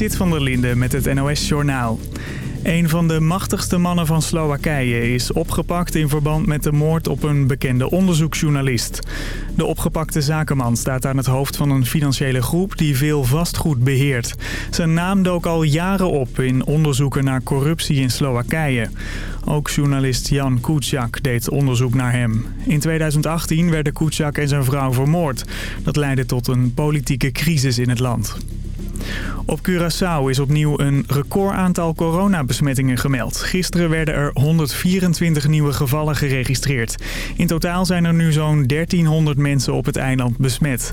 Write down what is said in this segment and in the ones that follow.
Zit van der Linde met het NOS-journaal. Een van de machtigste mannen van Slowakije is opgepakt in verband met de moord op een bekende onderzoeksjournalist. De opgepakte zakenman staat aan het hoofd van een financiële groep die veel vastgoed beheert. Zijn naam dook al jaren op in onderzoeken naar corruptie in Slowakije. Ook journalist Jan Kuciak deed onderzoek naar hem. In 2018 werden Kuciak en zijn vrouw vermoord. Dat leidde tot een politieke crisis in het land. Op Curaçao is opnieuw een recordaantal coronabesmettingen gemeld. Gisteren werden er 124 nieuwe gevallen geregistreerd. In totaal zijn er nu zo'n 1300 mensen op het eiland besmet.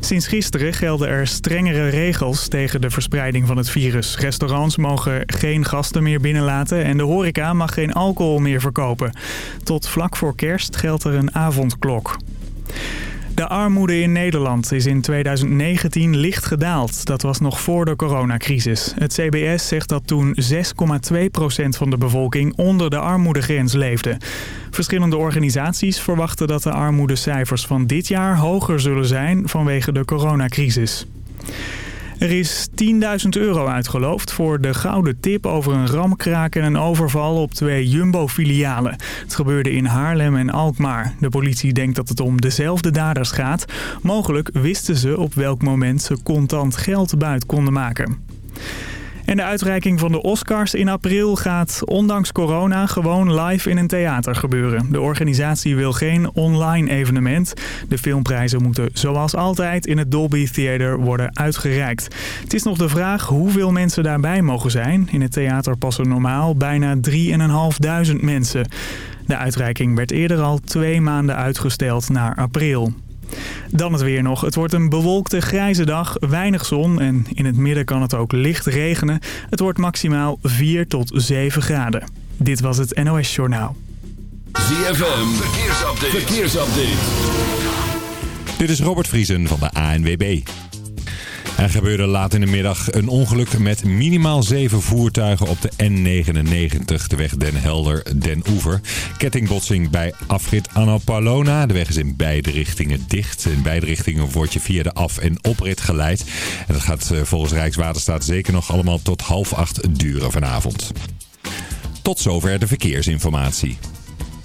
Sinds gisteren gelden er strengere regels tegen de verspreiding van het virus. Restaurants mogen geen gasten meer binnenlaten en de horeca mag geen alcohol meer verkopen. Tot vlak voor kerst geldt er een avondklok. De armoede in Nederland is in 2019 licht gedaald. Dat was nog voor de coronacrisis. Het CBS zegt dat toen 6,2% van de bevolking onder de armoedegrens leefde. Verschillende organisaties verwachten dat de armoedecijfers van dit jaar hoger zullen zijn vanwege de coronacrisis. Er is 10.000 euro uitgeloofd voor de gouden tip over een ramkraak en een overval op twee Jumbo-filialen. Het gebeurde in Haarlem en Alkmaar. De politie denkt dat het om dezelfde daders gaat. Mogelijk wisten ze op welk moment ze contant geld buit konden maken. En de uitreiking van de Oscars in april gaat ondanks corona gewoon live in een theater gebeuren. De organisatie wil geen online evenement. De filmprijzen moeten zoals altijd in het Dolby Theater worden uitgereikt. Het is nog de vraag hoeveel mensen daarbij mogen zijn. In het theater passen normaal bijna 3.500 mensen. De uitreiking werd eerder al twee maanden uitgesteld naar april. Dan het weer nog. Het wordt een bewolkte grijze dag, weinig zon en in het midden kan het ook licht regenen. Het wordt maximaal 4 tot 7 graden. Dit was het NOS Journaal. ZFM, verkeersupdate. verkeersupdate. Dit is Robert Vriesen van de ANWB. Er gebeurde laat in de middag een ongeluk met minimaal zeven voertuigen op de N99, de weg Den Helder-Den Oever. Kettingbotsing bij afrit Annapolona. De weg is in beide richtingen dicht. In beide richtingen word je via de af- en oprit geleid. En dat gaat eh, volgens Rijkswaterstaat zeker nog allemaal tot half acht duren vanavond. Tot zover de verkeersinformatie.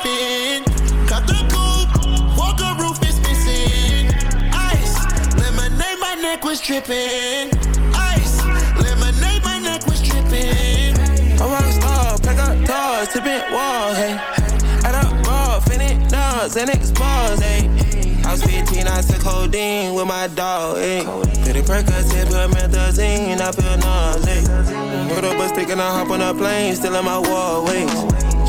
Cut the coupe, walker roof is missing. Ice, lemonade, my neck was tripping. Ice, lemonade, my neck was tripping. I'm a rock star, pack up doors, tipping walls, hey. Add up raw, finish nuts, and expose, hey. I was 15, I took codeine with my dog, ayy. Pretty Percocet, put methazine, I feel nauseous. Put up a stick and I hop on a plane, still in my wall, waist.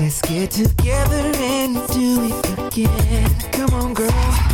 Let's get together and do it again. Come on, girl.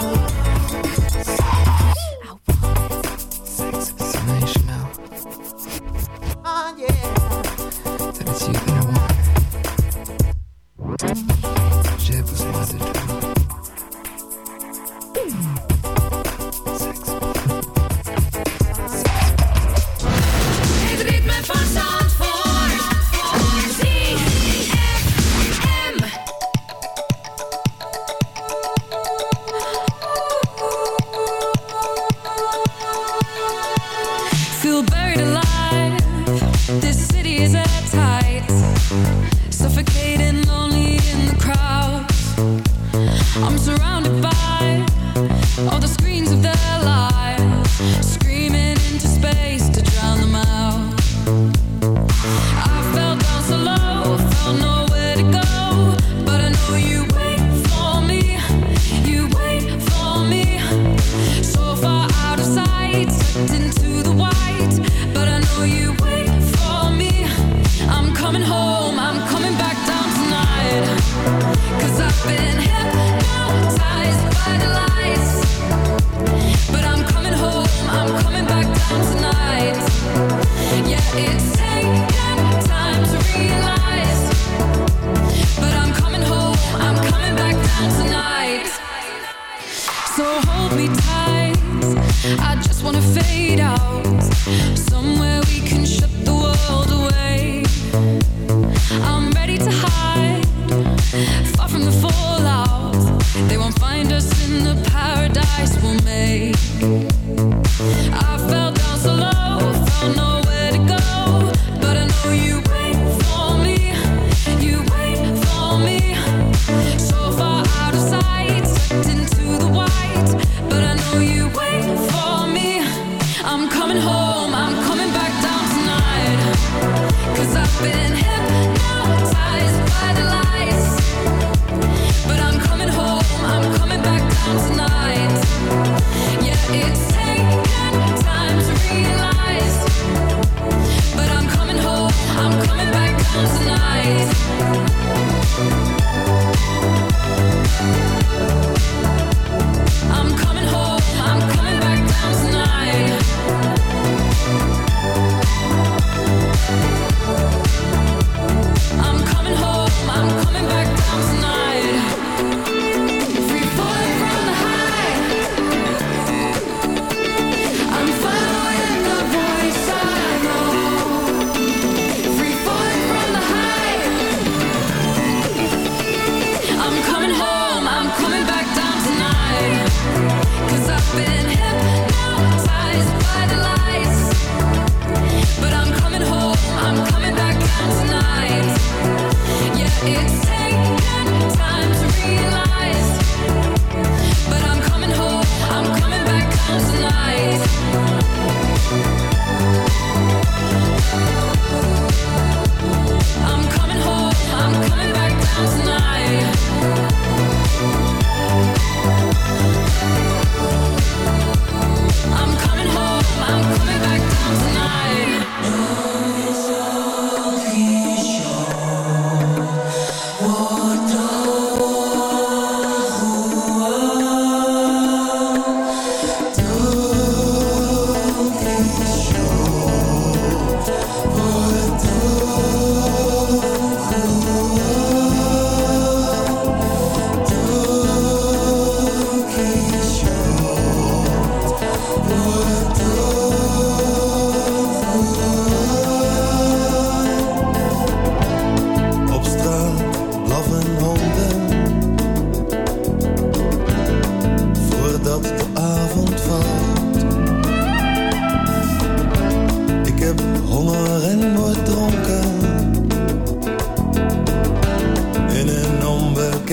I'm surrounded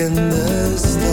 onbekende stad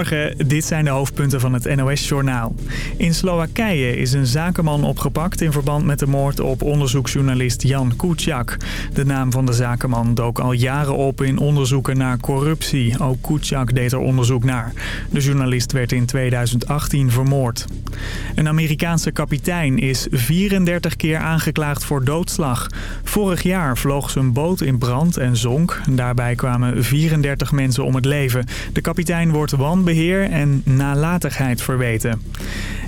Goedemorgen, dit zijn de hoofdpunten van het NOS-journaal. In Slowakije is een zakenman opgepakt in verband met de moord op onderzoeksjournalist Jan Kuciak. De naam van de zakenman dook al jaren op in onderzoeken naar corruptie. Ook Kuciak deed er onderzoek naar. De journalist werd in 2018 vermoord. Een Amerikaanse kapitein is 34 keer aangeklaagd voor doodslag. Vorig jaar vloog zijn boot in brand en zonk. Daarbij kwamen 34 mensen om het leven. De kapitein wordt wanbeheer en nalatigheid verweten.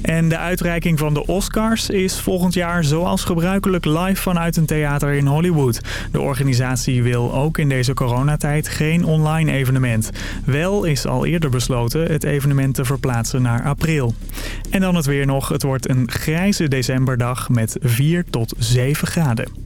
En de uitreiking van de Oscars is volgend jaar zoals gebruikelijk live vanuit een theater in Hollywood. De organisatie wil ook in deze coronatijd geen online evenement. Wel is al eerder besloten het evenement te verplaatsen naar april. En dan het het weer nog. Het wordt een grijze decemberdag met 4 tot 7 graden.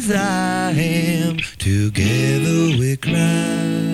As I am, together we cry.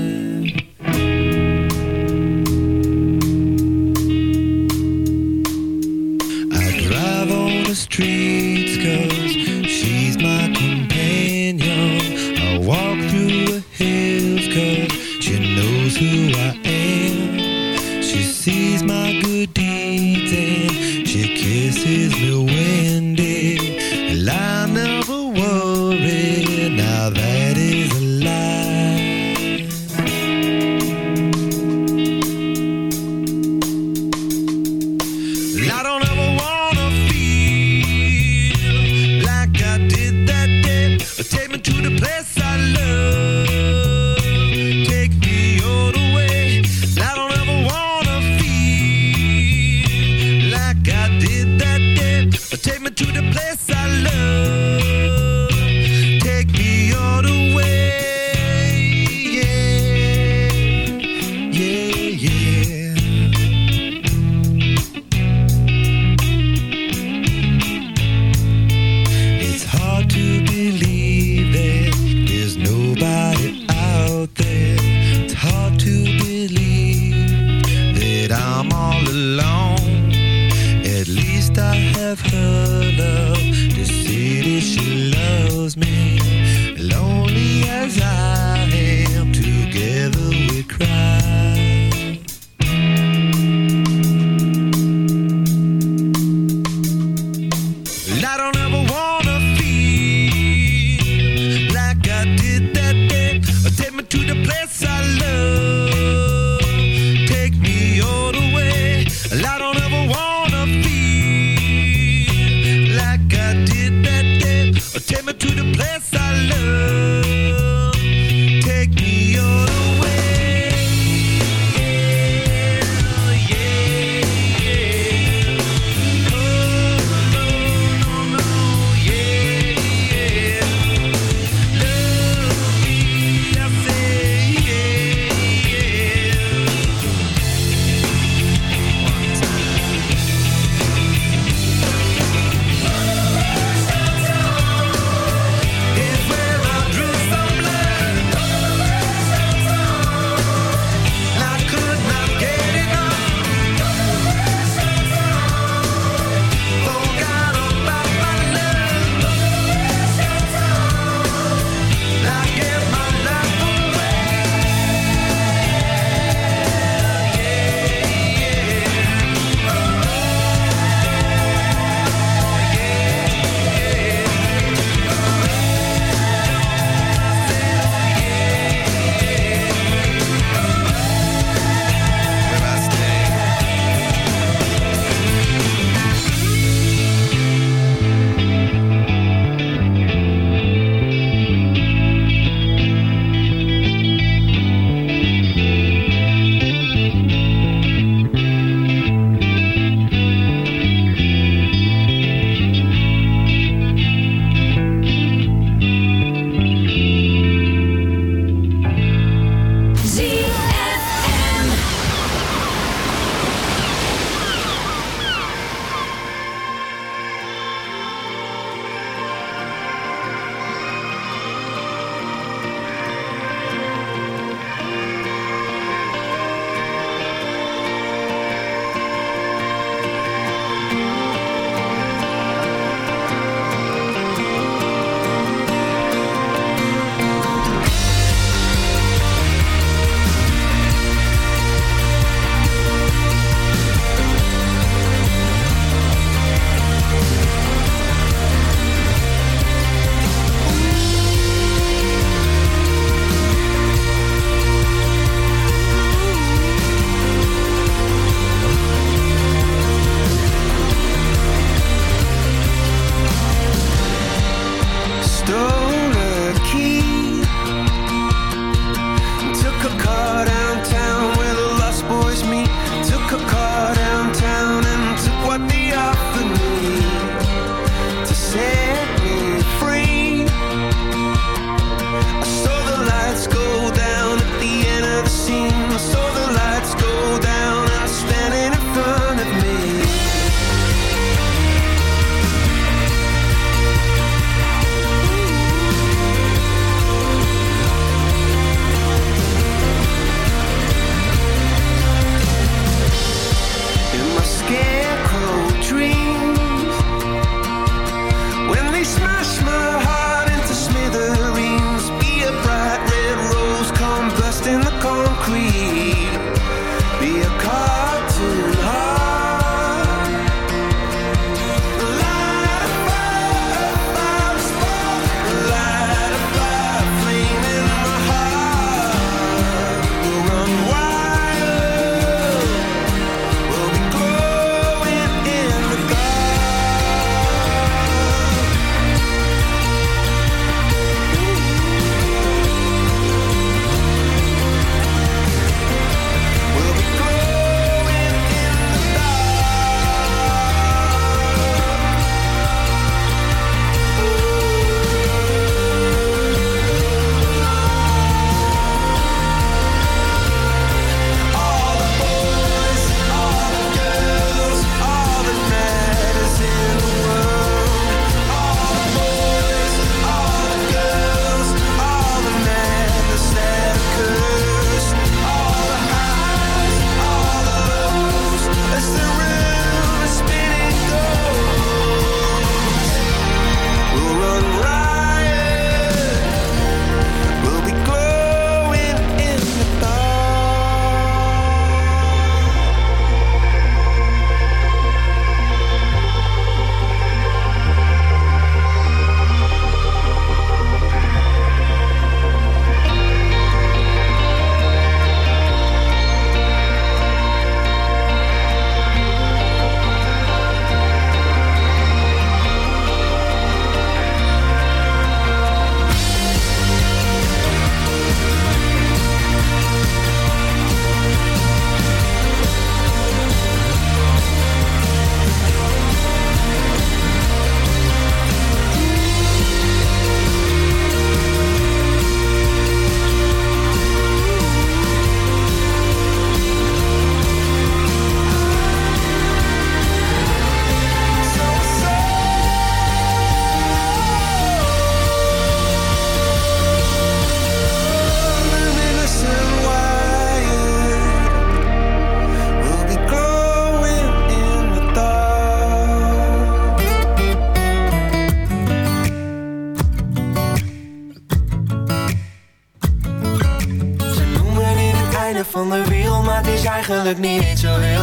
Eigenlijk niet eens zo heel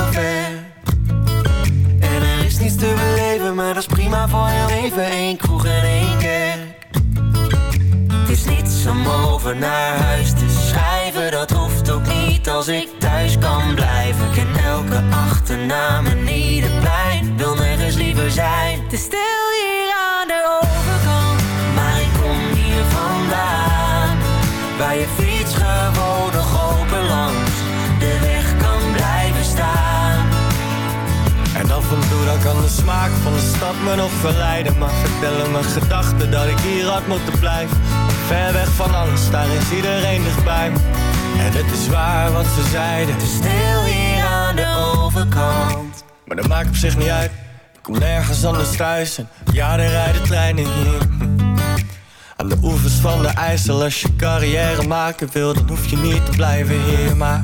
stad me nog verleiden Maar vertellen mijn gedachten dat ik hier had moeten blijven. Ver weg van alles, daar is iedereen dichtbij. Me En het is waar wat ze zeiden. Het stil hier aan de overkant. Maar dat maakt op zich niet uit. Ik kom nergens anders thuis. En ja, er rijden treinen hier. Aan de oevers van de IJssel Als je carrière maken wil, dan hoef je niet te blijven hier Maar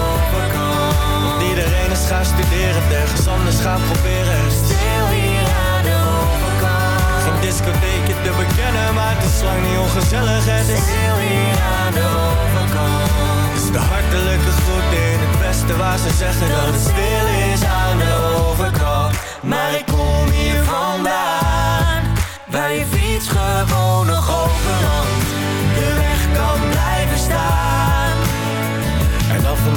Iedereen is gaan studeren, ergens anders gaan proberen Stil hier aan de overkant. geen discotheekje te bekennen, maar het is lang niet ongezellig Het is Stil hier aan de overkant. is de hartelijke groet in het westen waar ze zeggen dat het stil is aan de overkant Maar ik kom hier vandaan, waar je fiets gewoon nog open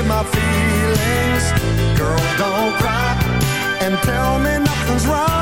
My feelings. Girl, don't cry and tell me nothing's wrong.